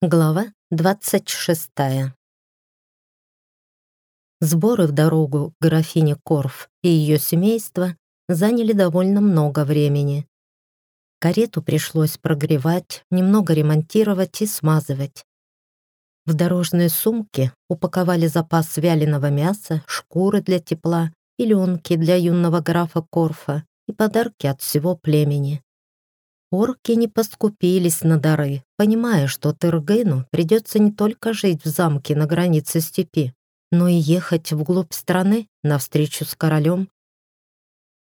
Глава 26. Сборы в дорогу графини Корф и ее семейства заняли довольно много времени. Карету пришлось прогревать, немного ремонтировать и смазывать. В дорожные сумки упаковали запас вяленого мяса, шкуры для тепла, пеленки для юного графа Корфа и подарки от всего племени. Орки не поскупились на дары, понимая, что Тыргейну придется не только жить в замке на границе степи, но и ехать вглубь страны навстречу с королем.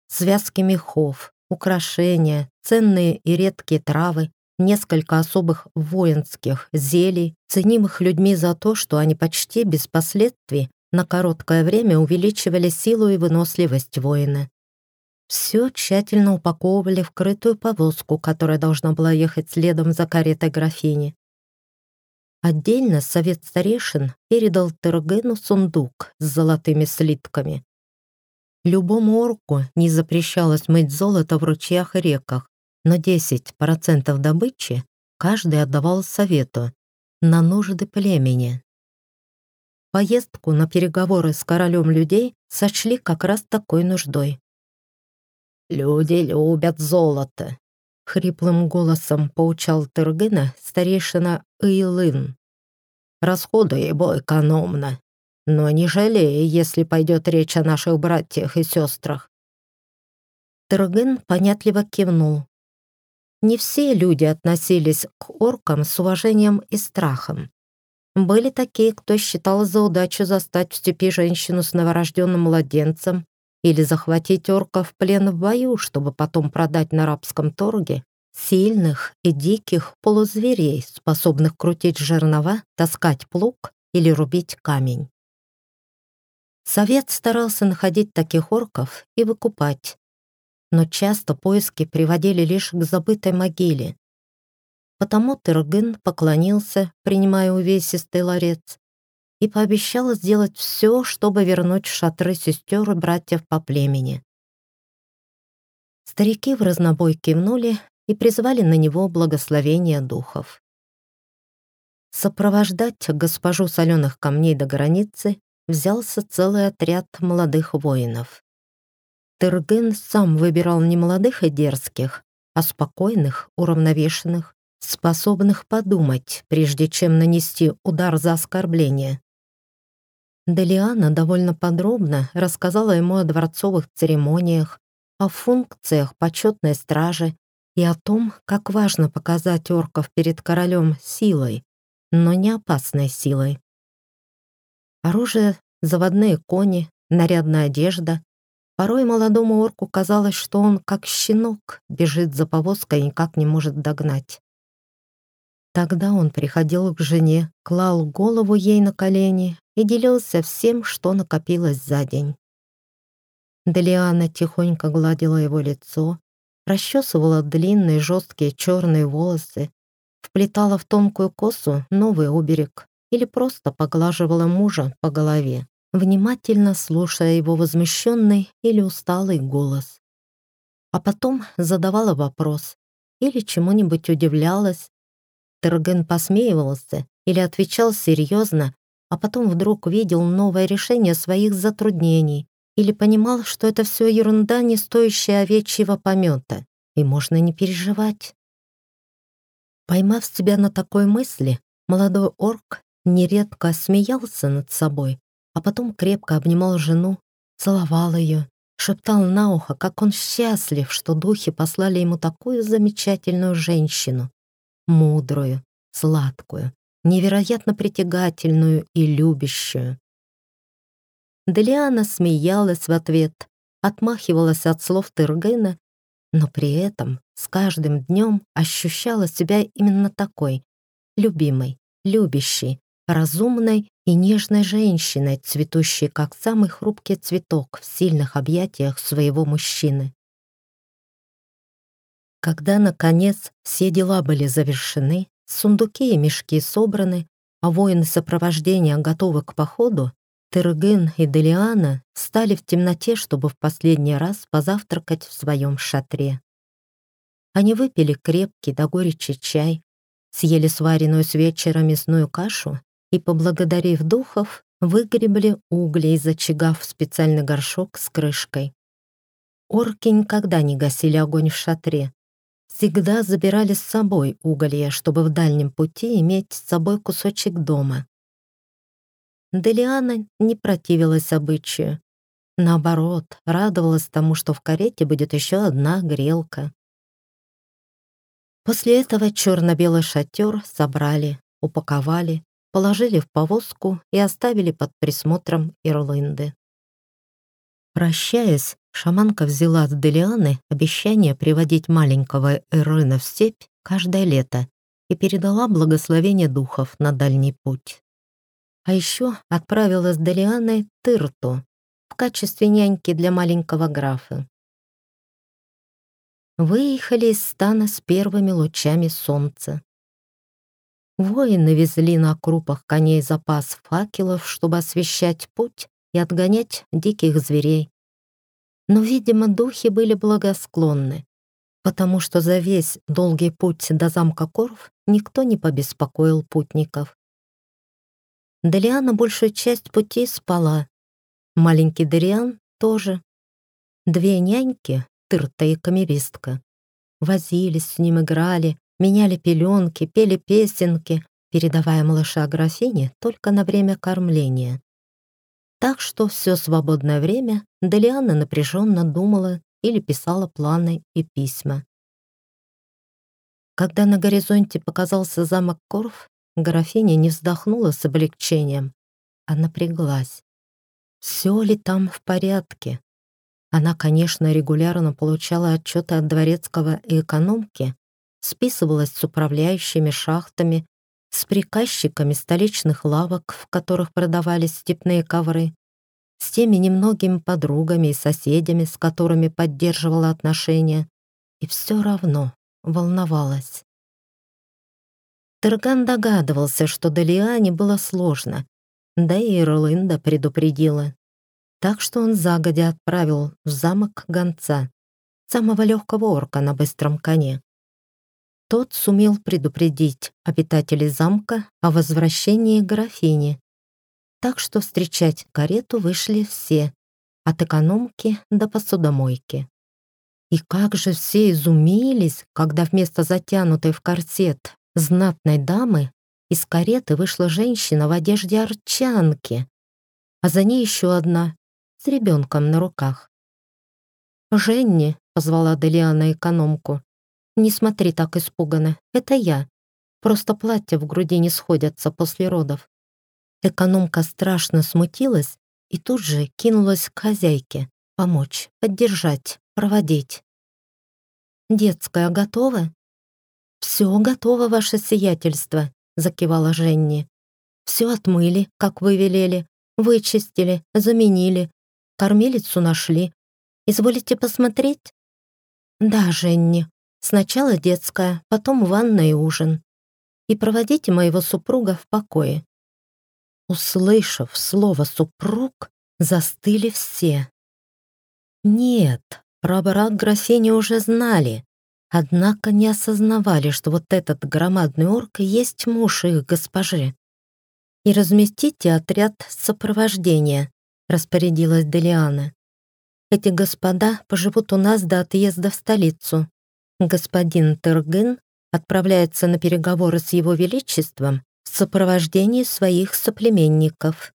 Связки мехов, украшения, ценные и редкие травы, несколько особых воинских зелий, ценимых людьми за то, что они почти без последствий на короткое время увеличивали силу и выносливость воина. Все тщательно упаковывали в крытую повозку, которая должна была ехать следом за каретой графини. Отдельно совет старейшин передал Тергену сундук с золотыми слитками. Любому орку не запрещалось мыть золото в ручьях и реках, но 10% добычи каждый отдавал совету на нужды племени. Поездку на переговоры с королем людей сочли как раз такой нуждой. «Люди любят золото», — хриплым голосом поучал Тыргына старейшина Илын. «Расходуй его экономно, но не жалей, если пойдет речь о наших братьях и сестрах». Тыргын понятливо кивнул. Не все люди относились к оркам с уважением и страхом. Были такие, кто считал за удачу застать в степи женщину с новорожденным младенцем или захватить орка в плен в бою, чтобы потом продать на рабском торге сильных и диких полузверей, способных крутить жернова, таскать плуг или рубить камень. Совет старался находить таких орков и выкупать, но часто поиски приводили лишь к забытой могиле. Потому Тыргын поклонился, принимая увесистый ларец, и пообещала сделать все, чтобы вернуть шатры сестер и братьев по племени. Старики в разнобой кивнули и призвали на него благословение духов. Сопровождать госпожу соленых камней до границы взялся целый отряд молодых воинов. Тыргын сам выбирал не молодых и дерзких, а спокойных, уравновешенных, способных подумать, прежде чем нанести удар за оскорбление. Делиана довольно подробно рассказала ему о дворцовых церемониях, о функциях почетной стражи и о том, как важно показать орков перед королем силой, но не опасной силой. Оружие, заводные кони, нарядная одежда. Порой молодому орку казалось, что он, как щенок, бежит за повозкой и никак не может догнать. Тогда он приходил к жене, клал голову ей на колени и делился всем, что накопилось за день. Делиана тихонько гладила его лицо, расчесывала длинные жесткие черные волосы, вплетала в тонкую косу новый оберег или просто поглаживала мужа по голове, внимательно слушая его возмущенный или усталый голос. А потом задавала вопрос или чему-нибудь удивлялась, Терген посмеивался или отвечал серьезно, а потом вдруг видел новое решение своих затруднений или понимал, что это все ерунда, не стоящая овечьего помета, и можно не переживать. Поймав себя на такой мысли, молодой орк нередко смеялся над собой, а потом крепко обнимал жену, целовал ее, шептал на ухо, как он счастлив, что духи послали ему такую замечательную женщину, мудрую, сладкую, невероятно притягательную и любящую. Делиана смеялась в ответ, отмахивалась от слов Тыргена, но при этом с каждым днем ощущала себя именно такой, любимой, любящей, разумной и нежной женщиной, цветущей как самый хрупкий цветок в сильных объятиях своего мужчины. Когда, наконец, все дела были завершены, сундуки и мешки собраны, а воины сопровождения готовы к походу, Тыргын и Делиана встали в темноте, чтобы в последний раз позавтракать в своем шатре. Они выпили крепкий до горечи чай, съели сваренную с вечера мясную кашу и, поблагодарив духов, выгребли угли из очага в специальный горшок с крышкой. Орки никогда не гасили огонь в шатре. Всегда забирали с собой уголья, чтобы в дальнем пути иметь с собой кусочек дома. Делиана не противилась обычаю. Наоборот, радовалась тому, что в карете будет еще одна грелка. После этого черно-белый шатер собрали, упаковали, положили в повозку и оставили под присмотром Ирлынды. Прощаясь, шаманка взяла от Делианы обещание приводить маленького Эрына в степь каждое лето и передала благословение духов на дальний путь. А еще отправила с Делианой Тырту в качестве няньки для маленького графа выехали из стана с первыми лучами солнца. Воины везли на крупах коней запас факелов, чтобы освещать путь и отгонять диких зверей. Но, видимо, духи были благосклонны, потому что за весь долгий путь до замка Корф никто не побеспокоил путников. Делиана большую часть пути спала. Маленький Дариан тоже. Две няньки, тырта и камеристка. Возились с ним, играли, меняли пеленки, пели песенки, передавая малыша графине только на время кормления. Так что все свободное время Делиана напряженно думала или писала планы и письма. Когда на горизонте показался замок Корф, графиня не вздохнула с облегчением, а напряглась. Все ли там в порядке? Она, конечно, регулярно получала отчеты от дворецкого и экономки, списывалась с управляющими шахтами, с приказчиками столичных лавок, в которых продавались степные ковры, с теми немногими подругами и соседями, с которыми поддерживала отношения, и все равно волновалась. Терган догадывался, что Далиане было сложно, да и Ирлинда предупредила так что он загодя отправил в замок гонца, самого легкого орка на быстром коне. Тот сумел предупредить обитателей замка о возвращении графини, так что встречать карету вышли все, от экономки до посудомойки. И как же все изумились, когда вместо затянутой в корсет знатной дамы из кареты вышла женщина в одежде арчанки, а за ней еще одна, с ребенком на руках. «Женни», — позвала Делиана экономку, — «не смотри так испуганно, это я. Просто платья в груди не сходятся после родов». Экономка страшно смутилась и тут же кинулась к хозяйке, помочь, поддержать, проводить. «Детская готова?» «Все готово, ваше сиятельство», — закивала Женни. «Все отмыли, как вы велели, вычистили, заменили, Кормилицу нашли. Изволите посмотреть?» «Да, Женни. Сначала детская, потом ванна и ужин. И проводите моего супруга в покое». Услышав слово «супруг», застыли все. Нет, про брак графини уже знали, однако не осознавали, что вот этот громадный орк есть муж их госпожи. И разместите отряд сопровождения распорядилась Делиана. «Эти господа поживут у нас до отъезда в столицу. Господин Тыргын отправляется на переговоры с его величеством в сопровождении своих соплеменников».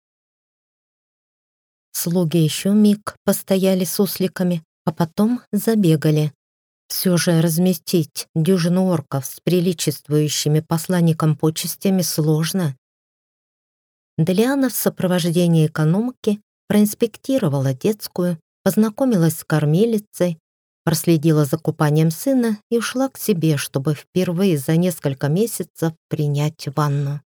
Слуги еще миг постояли с усликами, а потом забегали. Все же разместить дюжину орков с приличествующими посланникам почестями сложно. Делиана в сопровождении экономки проинспектировала детскую, познакомилась с кормилицей, проследила за купанием сына и ушла к себе, чтобы впервые за несколько месяцев принять ванну.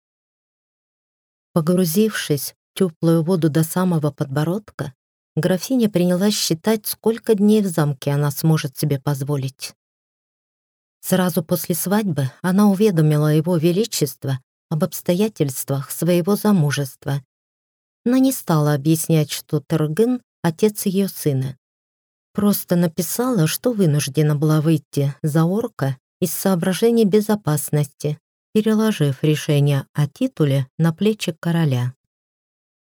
Погрузившись в теплую воду до самого подбородка, графиня принялась считать, сколько дней в замке она сможет себе позволить. Сразу после свадьбы она уведомила его величество об обстоятельствах своего замужества но не стала объяснять, что Тергын — отец ее сына. Просто написала, что вынуждена была выйти за орка из соображений безопасности переложив решение о титуле на плечи короля.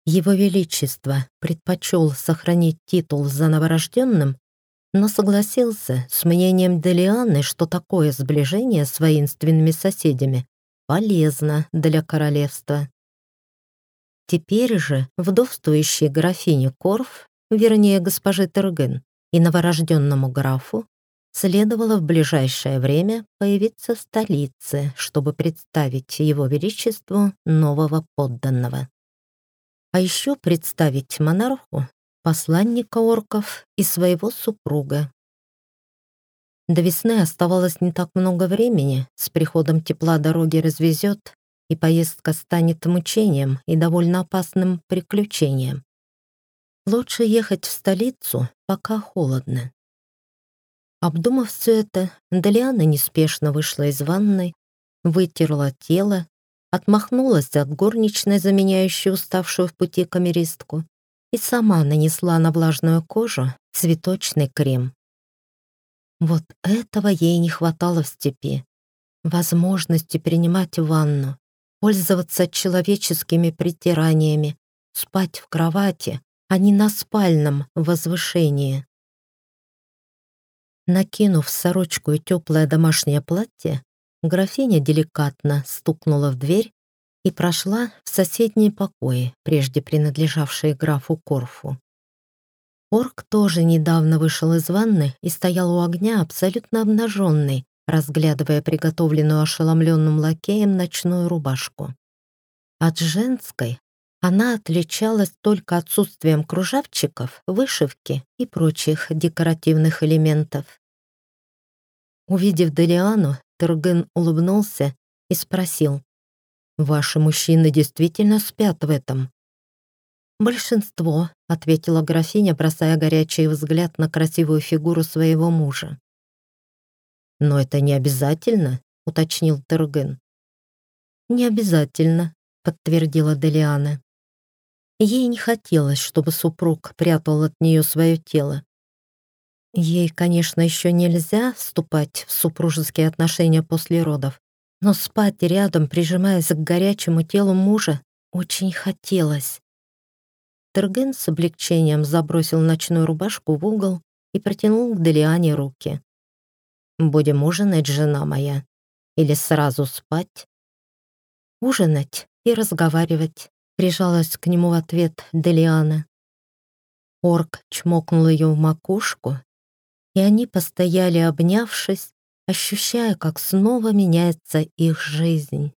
Его Величество предпочел сохранить титул за новорожденным, но согласился с мнением Делианы, что такое сближение с воинственными соседями полезно для королевства. Теперь же вдовствующей графине Корф, вернее госпоже Терген, и новорожденному графу следовало в ближайшее время появиться в столице, чтобы представить его величеству нового подданного. А еще представить монарху посланника орков и своего супруга. До весны оставалось не так много времени, с приходом тепла дороги развезет, и поездка станет мучением и довольно опасным приключением. Лучше ехать в столицу, пока холодно. Обдумав все это, Далиана неспешно вышла из ванной, вытерла тело, отмахнулась от горничной, заменяющей уставшую в пути камеристку, и сама нанесла на влажную кожу цветочный крем. Вот этого ей не хватало в степи. Возможности принимать ванну, пользоваться человеческими притираниями, спать в кровати, а не на спальном возвышении. Накинув сорочку и теплое домашнее платье, графиня деликатно стукнула в дверь и прошла в соседние покои, прежде принадлежавшие графу Корфу. Орк тоже недавно вышел из ванны и стоял у огня абсолютно обнаженный, разглядывая приготовленную ошеломленным лакеем ночную рубашку. От женской она отличалась только отсутствием кружавчиков, вышивки и прочих декоративных элементов. Увидев Делиану, Турген улыбнулся и спросил, «Ваши мужчины действительно спят в этом?» «Большинство», — ответила графиня, бросая горячий взгляд на красивую фигуру своего мужа. «Но это не обязательно», — уточнил Турген. «Не обязательно», — подтвердила Делиана. Ей не хотелось, чтобы супруг прятал от нее свое тело. Ей, конечно, еще нельзя вступать в супружеские отношения после родов, но спать рядом, прижимаясь к горячему телу мужа, очень хотелось. Терген с облегчением забросил ночную рубашку в угол и протянул к Делиане руки. «Будем ужинать, жена моя? Или сразу спать?» «Ужинать и разговаривать», Прижалась к нему в ответ Делиана. Орк чмокнул ее в макушку, и они постояли, обнявшись, ощущая, как снова меняется их жизнь.